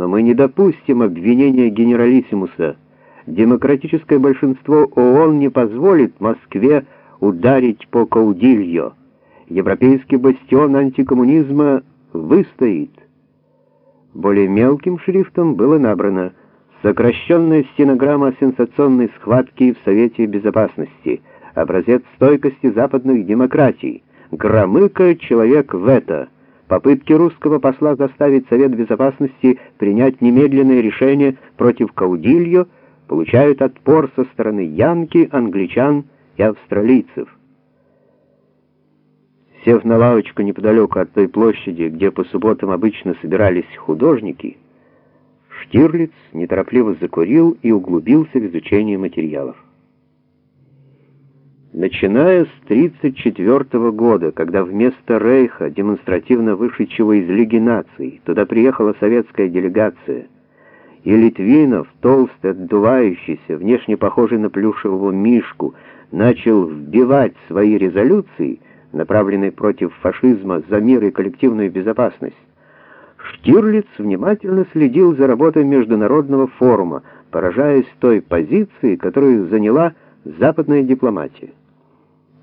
Но мы не допустим обвинения генералиссимуса. Демократическое большинство ООН не позволит Москве ударить по Каудильо. Европейский бастион антикоммунизма выстоит. Более мелким шрифтом было набрано «Сокращенная стенограмма сенсационной схватки в Совете Безопасности. Образец стойкости западных демократий. Громыко человек в это». Попытки русского посла заставить Совет Безопасности принять немедленное решение против Каудильо получают отпор со стороны янки, англичан и австралийцев. Сев на лавочку неподалеку от той площади, где по субботам обычно собирались художники, Штирлиц неторопливо закурил и углубился в изучение материалов. Начиная с 1934 года, когда вместо Рейха, демонстративно вышедшего из Лиги наций, туда приехала советская делегация, и Литвинов, толстый, отдувающийся, внешне похожий на плюшевого мишку, начал вбивать свои резолюции, направленные против фашизма, за мир и коллективную безопасность, Штирлиц внимательно следил за работой Международного форума, поражаясь той позиции, которую заняла западная дипломатия.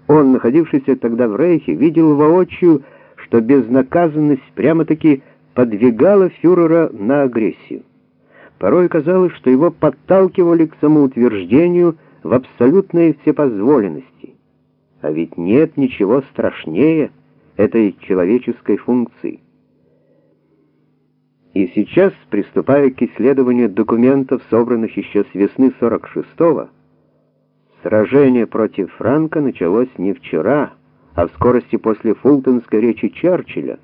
Он, находившийся тогда в Рейхе, видел воочию, что безнаказанность прямо-таки подвигала фюрера на агрессию. Порой казалось, что его подталкивали к самоутверждению в абсолютной всепозволенности. А ведь нет ничего страшнее этой человеческой функции. И сейчас, приступая к исследованию документов, собранных еще с весны 46-го, Сражение против Франка началось не вчера, а в скорости после фултонской речи Черчилля,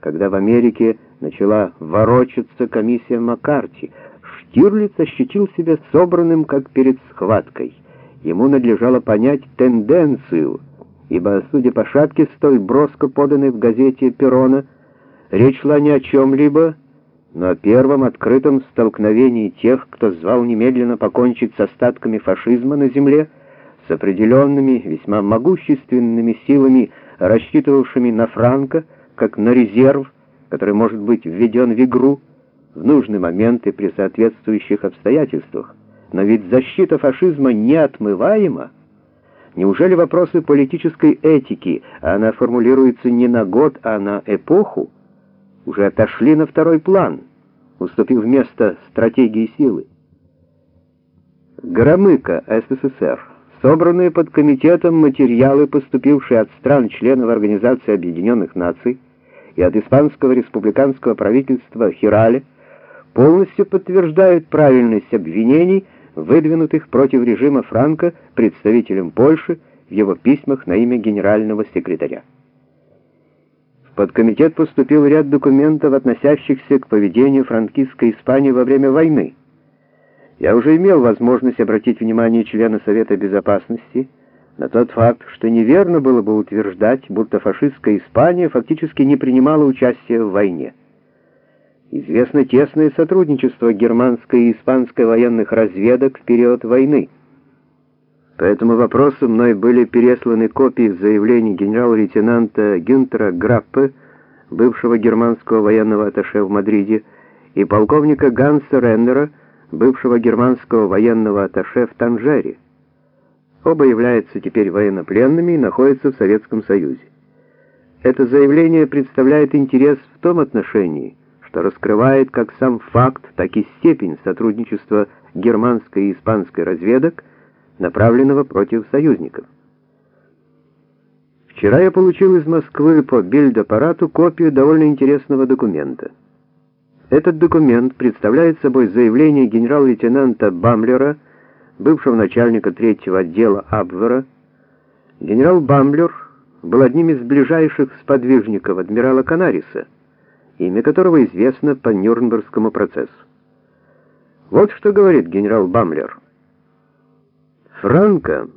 когда в Америке начала ворочаться комиссия Маккарти. Штирлиц ощутил себя собранным, как перед схваткой. Ему надлежало понять тенденцию, ибо, судя по шапке, столь броско поданной в газете Перона, речь шла не о чем-либо, но о первом открытом столкновении тех, кто звал немедленно покончить с остатками фашизма на земле, с определенными, весьма могущественными силами, рассчитывавшими на Франко, как на резерв, который может быть введен в игру в нужный момент и при соответствующих обстоятельствах. Но ведь защита фашизма неотмываема. Неужели вопросы политической этики, а она формулируется не на год, а на эпоху, уже отошли на второй план, уступив место стратегии силы. Громыко СССР. Собранные под комитетом материалы, поступившие от стран-членов Организации Объединенных Наций и от испанского республиканского правительства Хирале, полностью подтверждают правильность обвинений, выдвинутых против режима Франко представителем Польши в его письмах на имя генерального секретаря подкомитет поступил ряд документов, относящихся к поведению франкистской Испании во время войны. Я уже имел возможность обратить внимание члена Совета Безопасности на тот факт, что неверно было бы утверждать, будто фашистская Испания фактически не принимала участия в войне. Известно тесное сотрудничество германской и испанской военных разведок в период войны. По этому вопросу мной были пересланы копии заявлений генерал-лейтенанта Гюнтера Граппе, бывшего германского военного атташе в Мадриде, и полковника Ганса Реннера, бывшего германского военного атташе в Танжере. Оба являются теперь военнопленными и находятся в Советском Союзе. Это заявление представляет интерес в том отношении, что раскрывает как сам факт, так и степень сотрудничества германской и испанской разведок направленного против союзников. Вчера я получил из Москвы по бильд-аппарату копию довольно интересного документа. Этот документ представляет собой заявление генерал-лейтенанта Бамблера, бывшего начальника третьего отдела Абвера. Генерал Бамблер был одним из ближайших сподвижников адмирала Канариса, имя которого известно по Нюрнбергскому процессу. Вот что говорит генерал Бамблер. Франко,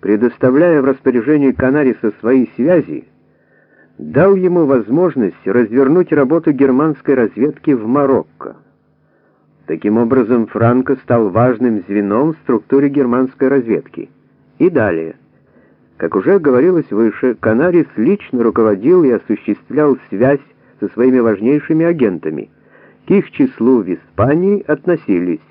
предоставляя в распоряжение Канариса свои связи, дал ему возможность развернуть работу германской разведки в Марокко. Таким образом, Франко стал важным звеном в структуре германской разведки. И далее. Как уже говорилось выше, Канарис лично руководил и осуществлял связь со своими важнейшими агентами, К их числу в Испании относились